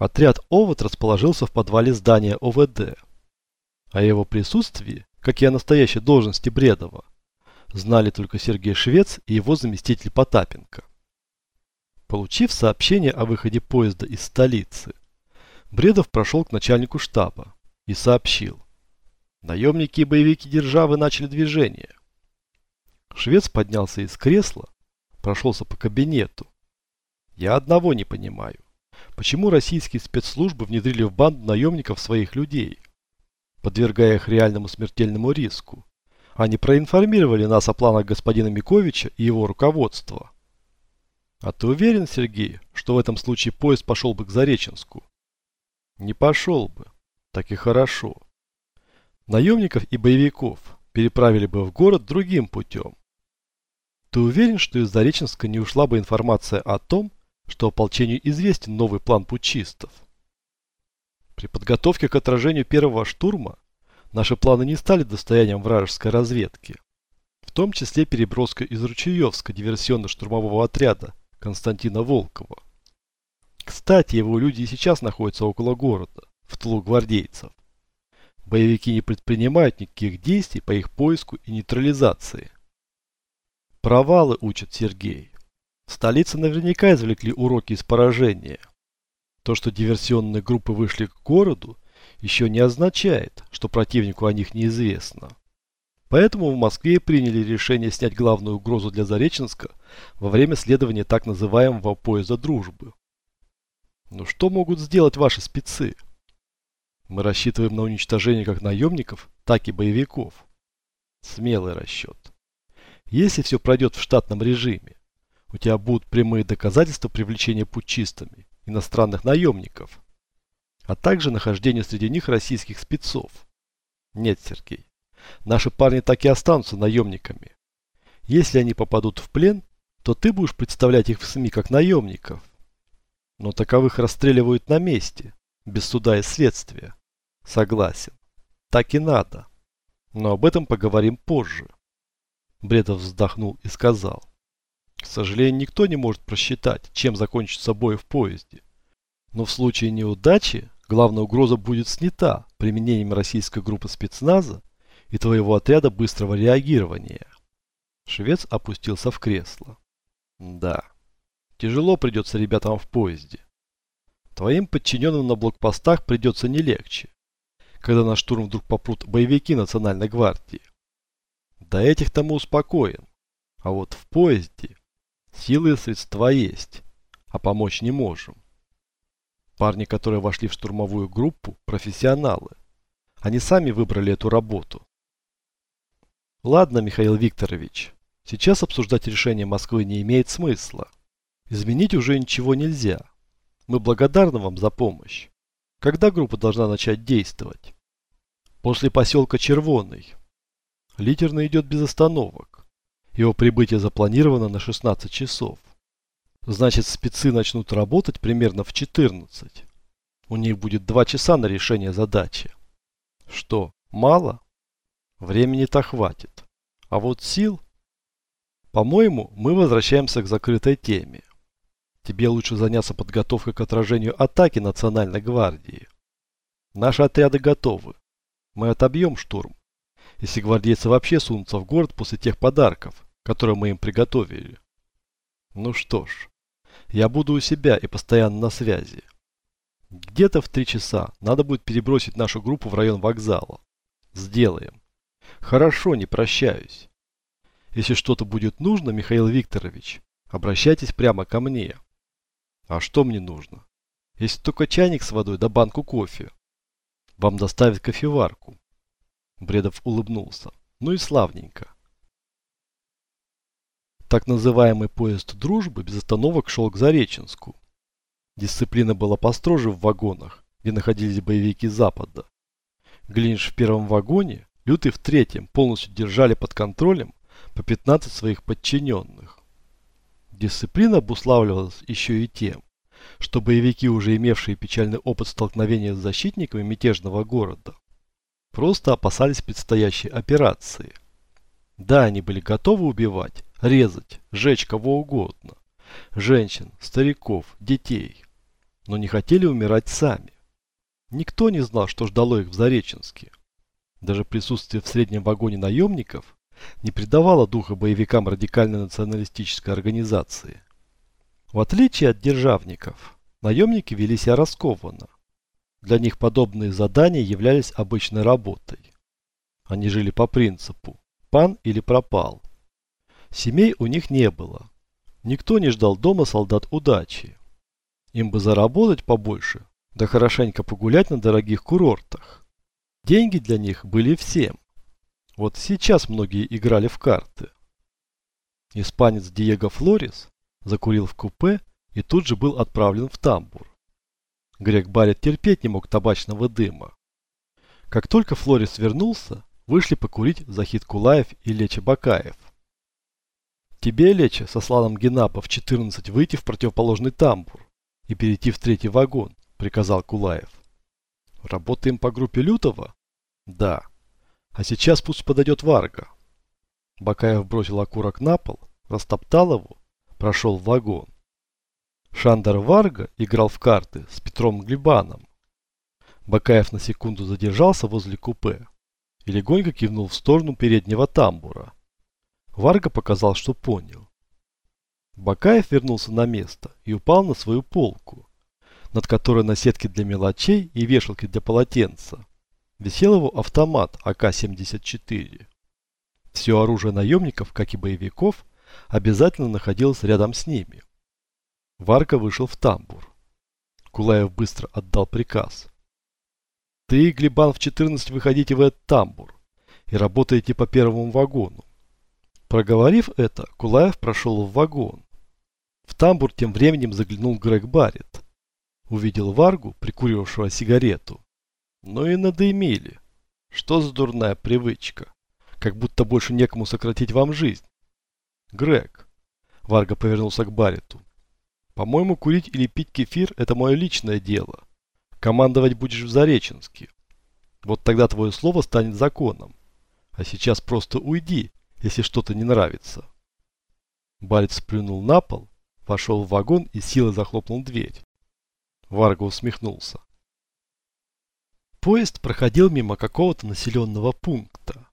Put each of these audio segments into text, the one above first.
Отряд ОВОД расположился в подвале здания ОВД. О его присутствии, как и о настоящей должности Бредова, знали только Сергей Швец и его заместитель Потапенко. Получив сообщение о выходе поезда из столицы, Бредов прошел к начальнику штаба и сообщил. Наемники и боевики державы начали движение. Швец поднялся из кресла, прошелся по кабинету. Я одного не понимаю. Почему российские спецслужбы внедрили в банду наемников своих людей, подвергая их реальному смертельному риску? Они проинформировали нас о планах господина Миковича и его руководства. А ты уверен, Сергей, что в этом случае поезд пошел бы к Зареченску? Не пошел бы. Так и хорошо. Наемников и боевиков переправили бы в город другим путем. Ты уверен, что из Зареченска не ушла бы информация о том, что ополчению известен новый план путчистов? При подготовке к отражению первого штурма наши планы не стали достоянием вражеской разведки, в том числе переброска из Ручеевска диверсионно-штурмового отряда Константина Волкова. Кстати, его люди и сейчас находятся около города, в тылу гвардейцев. Боевики не предпринимают никаких действий по их поиску и нейтрализации. Провалы учит Сергей. Столицы наверняка извлекли уроки из поражения. То, что диверсионные группы вышли к городу, еще не означает, что противнику о них неизвестно. Поэтому в Москве приняли решение снять главную угрозу для Зареченска во время следования так называемого поезда дружбы. Но что могут сделать ваши спецы? Мы рассчитываем на уничтожение как наемников, так и боевиков. Смелый расчет. Если все пройдет в штатном режиме, у тебя будут прямые доказательства привлечения путчистами, иностранных наемников, а также нахождения среди них российских спецов. Нет, Сергей, Наши парни так и останутся наемниками. Если они попадут в плен, то ты будешь представлять их в СМИ как наемников. Но таковых расстреливают на месте, без суда и следствия. Согласен. Так и надо. Но об этом поговорим позже. Бредов вздохнул и сказал. К сожалению, никто не может просчитать, чем закончится бой в поезде. Но в случае неудачи главная угроза будет снята применением российской группы спецназа и твоего отряда быстрого реагирования. Швец опустился в кресло. Да, тяжело придется ребятам в поезде. Твоим подчиненным на блокпостах придется не легче, когда на штурм вдруг попрут боевики Национальной гвардии. До этих-то мы успокоен. А вот в поезде силы и средства есть, а помочь не можем. Парни, которые вошли в штурмовую группу, профессионалы. Они сами выбрали эту работу. Ладно, Михаил Викторович, сейчас обсуждать решение Москвы не имеет смысла. Изменить уже ничего нельзя. Мы благодарны вам за помощь. Когда группа должна начать действовать? После поселка Червоный. Литерный идет без остановок. Его прибытие запланировано на 16 часов. Значит, спецы начнут работать примерно в 14. У них будет 2 часа на решение задачи. Что, мало? Времени-то хватит. А вот сил... По-моему, мы возвращаемся к закрытой теме. Тебе лучше заняться подготовкой к отражению атаки Национальной гвардии. Наши отряды готовы. Мы отобьем штурм. Если гвардейцы вообще сунутся в город после тех подарков, которые мы им приготовили. Ну что ж, я буду у себя и постоянно на связи. Где-то в три часа надо будет перебросить нашу группу в район вокзала. Сделаем. Хорошо, не прощаюсь. Если что-то будет нужно, Михаил Викторович, обращайтесь прямо ко мне. А что мне нужно? Если только чайник с водой да банку кофе. Вам доставят кофеварку. Бредов улыбнулся. Ну и славненько. Так называемый поезд дружбы без остановок шел к Зареченску. Дисциплина была построже в вагонах, где находились боевики Запада. Глинш в первом вагоне, Лютый в третьем полностью держали под контролем по 15 своих подчиненных. Дисциплина обуславливалась еще и тем, что боевики, уже имевшие печальный опыт столкновения с защитниками мятежного города, просто опасались предстоящей операции. Да, они были готовы убивать, резать, жечь кого угодно. Женщин, стариков, детей. но не хотели умирать сами. Никто не знал, что ждало их в Зареченске. Даже присутствие в среднем вагоне наемников не придавало духа боевикам радикальной националистической организации. В отличие от державников, наемники вели себя раскованно. Для них подобные задания являлись обычной работой. Они жили по принципу «пан или пропал». Семей у них не было. Никто не ждал дома солдат удачи. Им бы заработать побольше, да хорошенько погулять на дорогих курортах. Деньги для них были всем. Вот сейчас многие играли в карты. Испанец Диего Флорис закурил в купе и тут же был отправлен в тамбур. Грек Барет терпеть не мог табачного дыма. Как только Флорис вернулся, вышли покурить Захид Кулаев и Леча Бакаев. Тебе, Леча, со Сланом Генапа в 14 выйти в противоположный тамбур и перейти в третий вагон, приказал Кулаев. Работаем по группе Лютова? Да. А сейчас пусть подойдет Варга. Бакаев бросил окурок на пол, растоптал его, прошел в вагон. Шандер Варга играл в карты с Петром Глебаном. Бакаев на секунду задержался возле купе и легонько кивнул в сторону переднего тамбура. Варга показал, что понял. Бакаев вернулся на место и упал на свою полку, над которой на сетке для мелочей и вешалке для полотенца висел его автомат АК-74. Все оружие наемников, как и боевиков, обязательно находилось рядом с ними. Варка вышел в тамбур. Кулаев быстро отдал приказ. Ты и Глебан в 14 выходите в этот тамбур и работаете по первому вагону. Проговорив это, Кулаев прошел в вагон. В тамбур тем временем заглянул Грег Барретт. Увидел Варгу, прикуривавшего сигарету. Ну и надоимили. Что за дурная привычка? Как будто больше некому сократить вам жизнь. Грег. Варга повернулся к Баррету. По-моему, курить или пить кефир – это мое личное дело. Командовать будешь в Зареченске. Вот тогда твое слово станет законом. А сейчас просто уйди если что-то не нравится. Барец сплюнул на пол, вошел в вагон и силой захлопнул дверь. Варга усмехнулся. Поезд проходил мимо какого-то населенного пункта.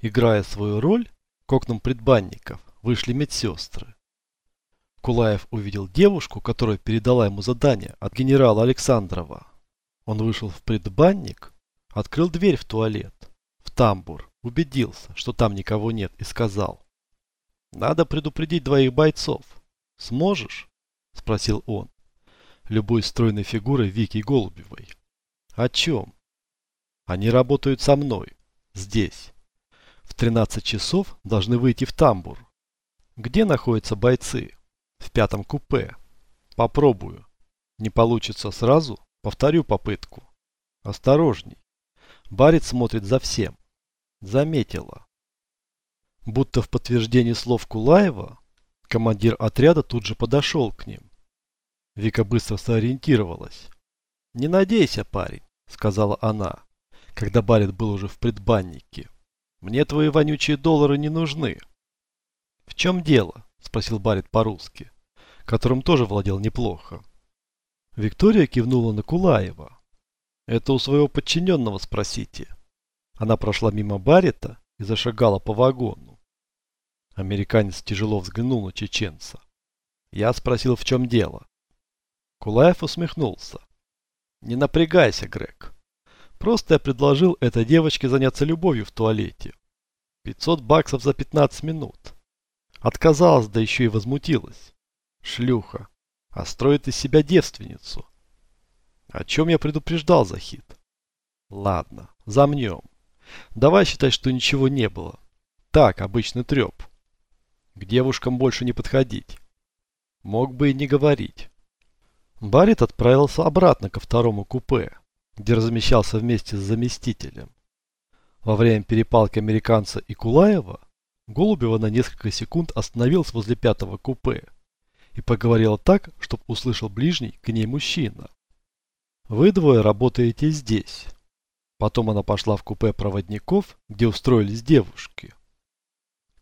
Играя свою роль, к окнам предбанников вышли медсестры. Кулаев увидел девушку, которая передала ему задание от генерала Александрова. Он вышел в предбанник, открыл дверь в туалет, в тамбур Убедился, что там никого нет, и сказал. «Надо предупредить двоих бойцов. Сможешь?» – спросил он, любой стройной фигурой Вики Голубевой. «О чем?» «Они работают со мной. Здесь. В 13 часов должны выйти в тамбур. Где находятся бойцы?» «В пятом купе. Попробую. Не получится сразу? Повторю попытку. Осторожней. Барец смотрит за всем заметила. Будто в подтверждение слов Кулаева, командир отряда тут же подошел к ним. Вика быстро сориентировалась. «Не надейся, парень», — сказала она, когда Барит был уже в предбаннике. «Мне твои вонючие доллары не нужны». «В чем дело?» — спросил Барит по-русски, которым тоже владел неплохо. Виктория кивнула на Кулаева. «Это у своего подчиненного спросите». Она прошла мимо Баррета и зашагала по вагону. Американец тяжело взглянул на чеченца. Я спросил, в чем дело. Кулаев усмехнулся. Не напрягайся, Грег. Просто я предложил этой девочке заняться любовью в туалете. 500 баксов за 15 минут. Отказалась, да еще и возмутилась. Шлюха. А строит из себя девственницу. О чем я предупреждал Захид? Ладно, замнем. Давай считать, что ничего не было. Так, обычный треп. К девушкам больше не подходить. Мог бы и не говорить. Барит отправился обратно ко второму купе, где размещался вместе с заместителем. Во время перепалки американца и Кулаева Голубева на несколько секунд остановился возле пятого купе и поговорила так, чтобы услышал ближний к ней мужчина. «Вы двое работаете здесь. Потом она пошла в купе проводников, где устроились девушки.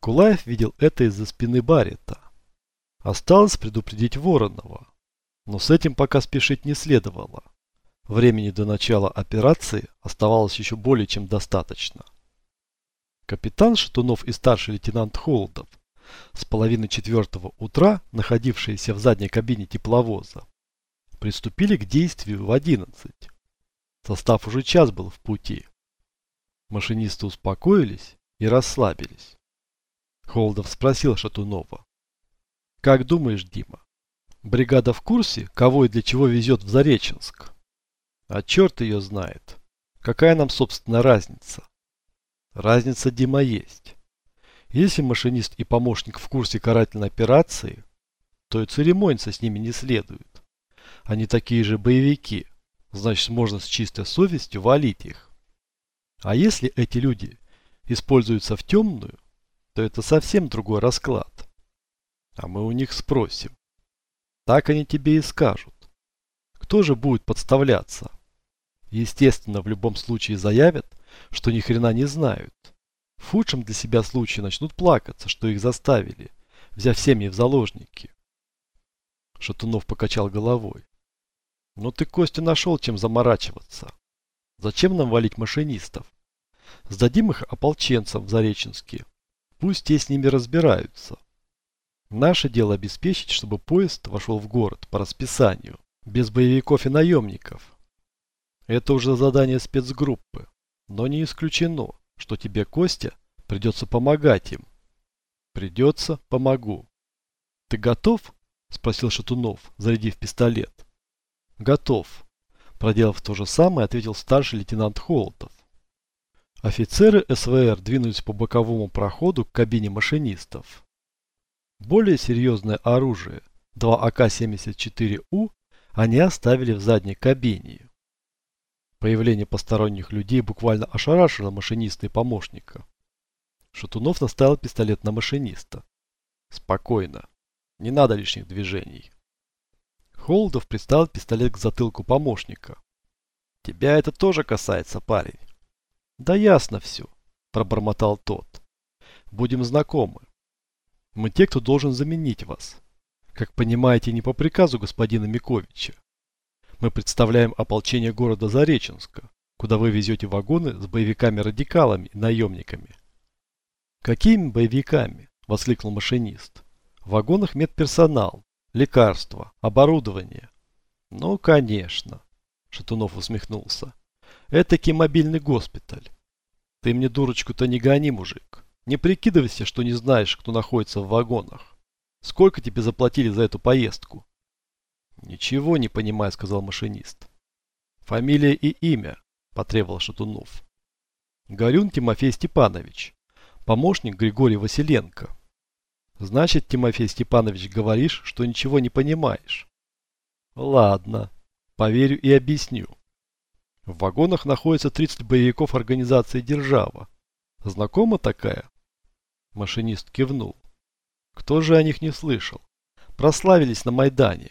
Кулаев видел это из-за спины Барета. Осталось предупредить Воронова. Но с этим пока спешить не следовало. Времени до начала операции оставалось еще более чем достаточно. Капитан Шатунов и старший лейтенант Холодов с половины четвертого утра, находившиеся в задней кабине тепловоза, приступили к действию в одиннадцать. Состав уже час был в пути. Машинисты успокоились и расслабились. Холодов спросил Шатунова. «Как думаешь, Дима, бригада в курсе, кого и для чего везет в Зареченск?» «А черт ее знает. Какая нам, собственно, разница?» «Разница, Дима, есть. Если машинист и помощник в курсе карательной операции, то и церемониться с ними не следует. Они такие же боевики, значит можно с чистой совестью валить их. А если эти люди используются в темную, то это совсем другой расклад. А мы у них спросим. Так они тебе и скажут. Кто же будет подставляться? Естественно, в любом случае заявят, что ни хрена не знают. В худшем для себя случае начнут плакаться, что их заставили, взяв семьи в заложники. Шатунов покачал головой. Ну ты, Костя, нашел чем заморачиваться. Зачем нам валить машинистов? Сдадим их ополченцам в Зареченске. Пусть те с ними разбираются. Наше дело обеспечить, чтобы поезд вошел в город по расписанию, без боевиков и наемников. Это уже задание спецгруппы, но не исключено, что тебе, Костя, придется помогать им. Придется, помогу. Ты готов? Спросил Шатунов, зарядив пистолет. Готов. Проделав то же самое, ответил старший лейтенант Холодов. Офицеры СВР двинулись по боковому проходу к кабине машинистов. Более серьезное оружие, два АК-74У, они оставили в задней кабине. Появление посторонних людей буквально ошарашило машиниста и помощника. Шатунов наставил пистолет на машиниста. Спокойно. Не надо лишних движений. Холодов приставил пистолет к затылку помощника. Тебя это тоже касается, парень. Да ясно все, пробормотал тот. Будем знакомы. Мы те, кто должен заменить вас. Как понимаете, не по приказу господина Миковича. Мы представляем ополчение города Зареченска, куда вы везете вагоны с боевиками-радикалами и наемниками. Какими боевиками? Воскликнул машинист. В вагонах медперсонал, лекарства, оборудование. Ну, конечно. Шатунов усмехнулся. Этакий мобильный госпиталь. Ты мне дурочку-то не гони, мужик. Не прикидывайся, что не знаешь, кто находится в вагонах. Сколько тебе заплатили за эту поездку? Ничего не понимаю, сказал машинист. Фамилия и имя, потребовал Шатунов. Горюн Тимофей Степанович, помощник Григория Василенко. Значит, Тимофей Степанович, говоришь, что ничего не понимаешь. Ладно, поверю и объясню. В вагонах находится 30 боевиков организации «Держава». Знакома такая? Машинист кивнул. Кто же о них не слышал? Прославились на Майдане.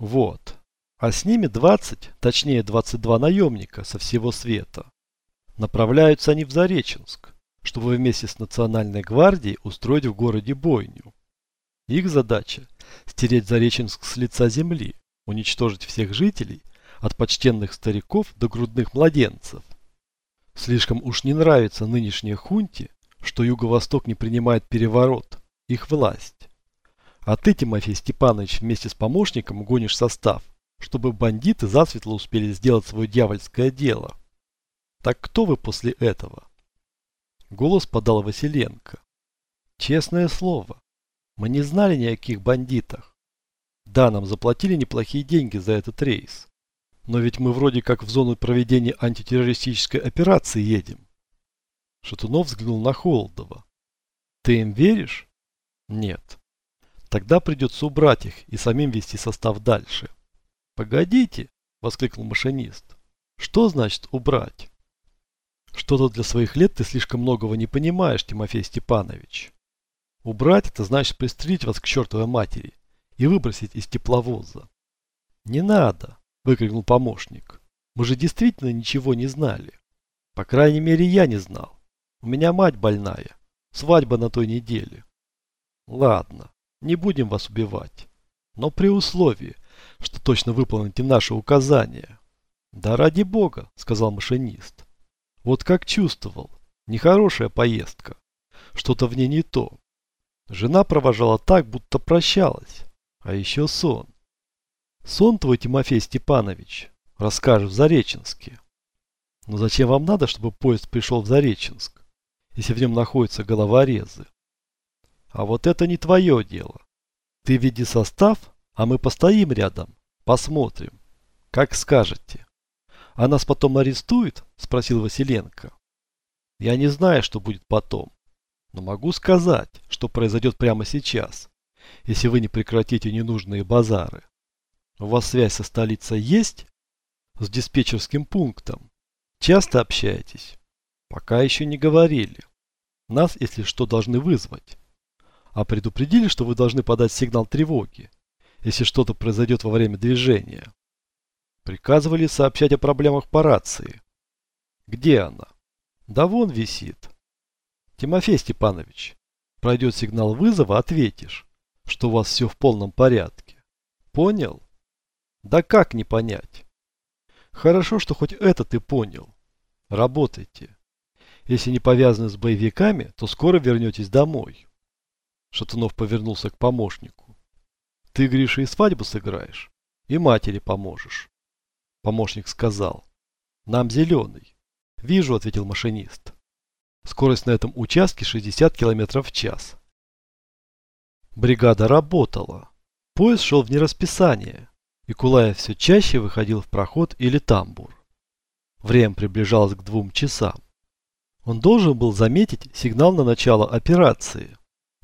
Вот. А с ними 20, точнее 22 наемника со всего света. Направляются они в Зареченск, чтобы вместе с Национальной гвардией устроить в городе бойню. Их задача – стереть Зареченск с лица земли, уничтожить всех жителей от почтенных стариков до грудных младенцев. Слишком уж не нравится нынешней хунте, что Юго-Восток не принимает переворот, их власть. А ты, Тимофей Степанович, вместе с помощником гонишь состав, чтобы бандиты засветло успели сделать свое дьявольское дело. Так кто вы после этого? Голос подал Василенко. Честное слово, мы не знали ни о каких бандитах. Да, нам заплатили неплохие деньги за этот рейс. Но ведь мы вроде как в зону проведения антитеррористической операции едем. Шатунов взглянул на Холодова. Ты им веришь? Нет. Тогда придется убрать их и самим вести состав дальше. Погодите, воскликнул машинист. Что значит убрать? Что-то для своих лет ты слишком многого не понимаешь, Тимофей Степанович. Убрать это значит пристрелить вас к чертовой матери и выбросить из тепловоза. Не надо выкрикнул помощник. Мы же действительно ничего не знали. По крайней мере, я не знал. У меня мать больная. Свадьба на той неделе. Ладно, не будем вас убивать. Но при условии, что точно выполните наши указания. Да ради бога, сказал машинист. Вот как чувствовал. Нехорошая поездка. Что-то в ней не то. Жена провожала так, будто прощалась. А еще сон. Сон твой, Тимофей Степанович, расскажешь в Зареченске. Но зачем вам надо, чтобы поезд пришел в Зареченск, если в нем находятся головорезы? А вот это не твое дело. Ты веди состав, а мы постоим рядом, посмотрим. Как скажете. А нас потом арестуют? Спросил Василенко. Я не знаю, что будет потом. Но могу сказать, что произойдет прямо сейчас, если вы не прекратите ненужные базары. У вас связь со столицей есть? С диспетчерским пунктом? Часто общаетесь? Пока еще не говорили. Нас, если что, должны вызвать. А предупредили, что вы должны подать сигнал тревоги, если что-то произойдет во время движения. Приказывали сообщать о проблемах по рации. Где она? Да вон висит. Тимофей Степанович, пройдет сигнал вызова, ответишь, что у вас все в полном порядке. Понял? Да как не понять? Хорошо, что хоть это ты понял. Работайте. Если не повязаны с боевиками, то скоро вернетесь домой. Шатунов повернулся к помощнику. Ты, Гриша, и свадьбу сыграешь, и матери поможешь. Помощник сказал. Нам зеленый. Вижу, ответил машинист. Скорость на этом участке 60 км в час. Бригада работала. Поезд шел вне расписания, и Кулаев все чаще выходил в проход или тамбур. Время приближалось к двум часам. Он должен был заметить сигнал на начало операции.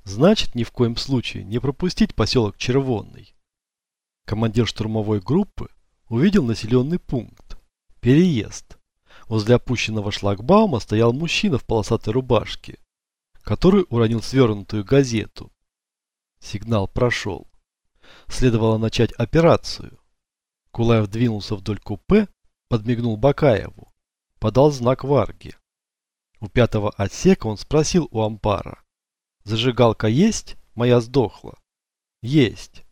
Значит, ни в коем случае не пропустить поселок Червонный. Командир штурмовой группы увидел населенный пункт. Переезд. Возле опущенного шлагбаума стоял мужчина в полосатой рубашке, который уронил свернутую газету. Сигнал прошел. Следовало начать операцию. Кулаев двинулся вдоль купе, подмигнул Бакаеву, подал знак Варге. У пятого отсека он спросил у Ампара. «Зажигалка есть? Моя сдохла». «Есть».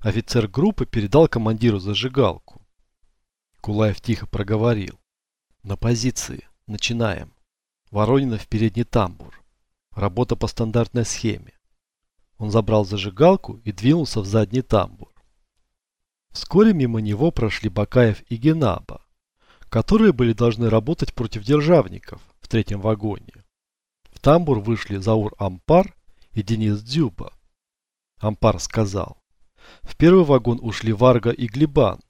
Офицер группы передал командиру зажигалку. Кулаев тихо проговорил. «На позиции. Начинаем. Воронина в передний тамбур. Работа по стандартной схеме». Он забрал зажигалку и двинулся в задний тамбур. Вскоре мимо него прошли Бакаев и Генаба, которые были должны работать против державников в третьем вагоне. Тамбур вышли Заур Ампар и Денис Дзюба. Ампар сказал, в первый вагон ушли Варга и Глебан,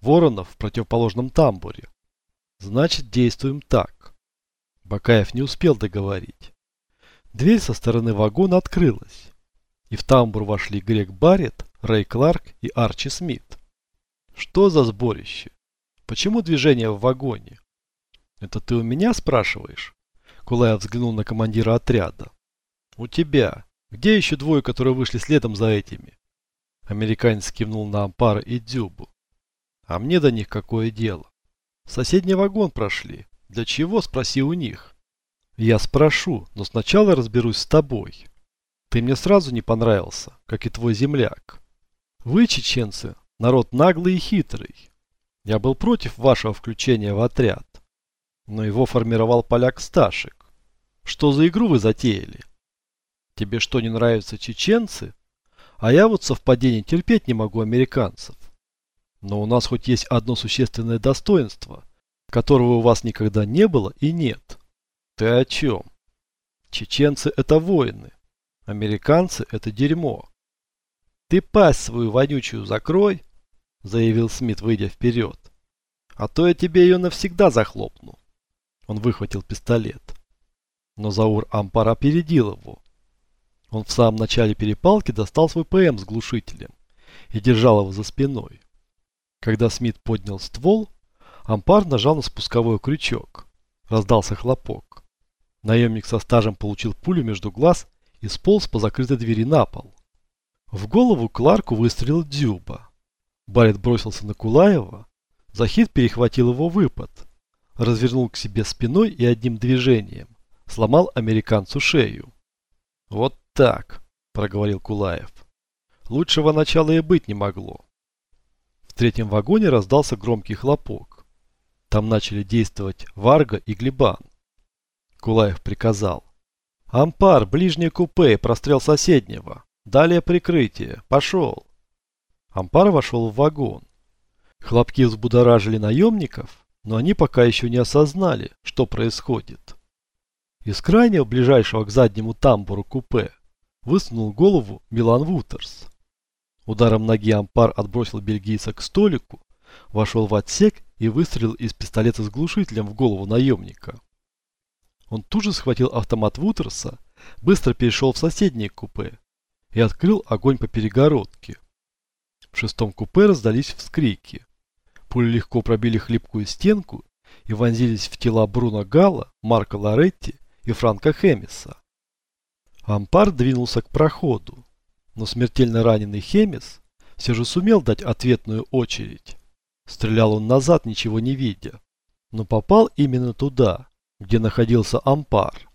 Воронов в противоположном тамбуре. Значит, действуем так. Бакаев не успел договорить. Дверь со стороны вагона открылась, и в тамбур вошли Грег Барретт, Рэй Кларк и Арчи Смит. Что за сборище? Почему движение в вагоне? Это ты у меня спрашиваешь? Кулаев взглянул на командира отряда. У тебя. Где еще двое, которые вышли следом за этими? Американец кивнул на Ампара и Дзюбу. А мне до них какое дело? Соседний вагон прошли. Для чего? Спроси у них. Я спрошу, но сначала разберусь с тобой. Ты мне сразу не понравился, как и твой земляк. Вы, чеченцы, народ наглый и хитрый. Я был против вашего включения в отряд. Но его формировал поляк Сташек. Что за игру вы затеяли? Тебе что, не нравятся чеченцы? А я вот совпадение терпеть не могу американцев. Но у нас хоть есть одно существенное достоинство, которого у вас никогда не было и нет. Ты о чем? Чеченцы это воины. Американцы это дерьмо. Ты пасть свою вонючую закрой, заявил Смит, выйдя вперед. А то я тебе ее навсегда захлопну. Он выхватил пистолет. Но Заур Ампар опередил его. Он в самом начале перепалки достал свой ПМ с глушителем и держал его за спиной. Когда Смит поднял ствол, Ампар нажал на спусковой крючок. Раздался хлопок. Наемник со стажем получил пулю между глаз и сполз по закрытой двери на пол. В голову Кларку выстрелил Дзюба. Барретт бросился на Кулаева. Захид перехватил его выпад. Развернул к себе спиной и одним движением сломал американцу шею. «Вот так», – проговорил Кулаев. «Лучшего начала и быть не могло». В третьем вагоне раздался громкий хлопок. Там начали действовать Варга и Глебан. Кулаев приказал. «Ампар, ближнее купе, прострел соседнего. Далее прикрытие. Пошел!» Ампар вошел в вагон. Хлопки взбудоражили наемников, но они пока еще не осознали, что происходит. Из крайнего, ближайшего к заднему тамбуру купе, высунул голову Милан Вутерс. Ударом ноги Ампар отбросил бельгийца к столику, вошел в отсек и выстрелил из пистолета с глушителем в голову наемника. Он тут же схватил автомат Вутерса, быстро перешел в соседнее купе и открыл огонь по перегородке. В шестом купе раздались вскрики. Пули легко пробили хлипкую стенку и вонзились в тела Бруно Гала, Марка Лоретти и Франка Хемиса. Ампар двинулся к проходу, но смертельно раненый Хемис все же сумел дать ответную очередь. Стрелял он назад, ничего не видя, но попал именно туда, где находился Ампар.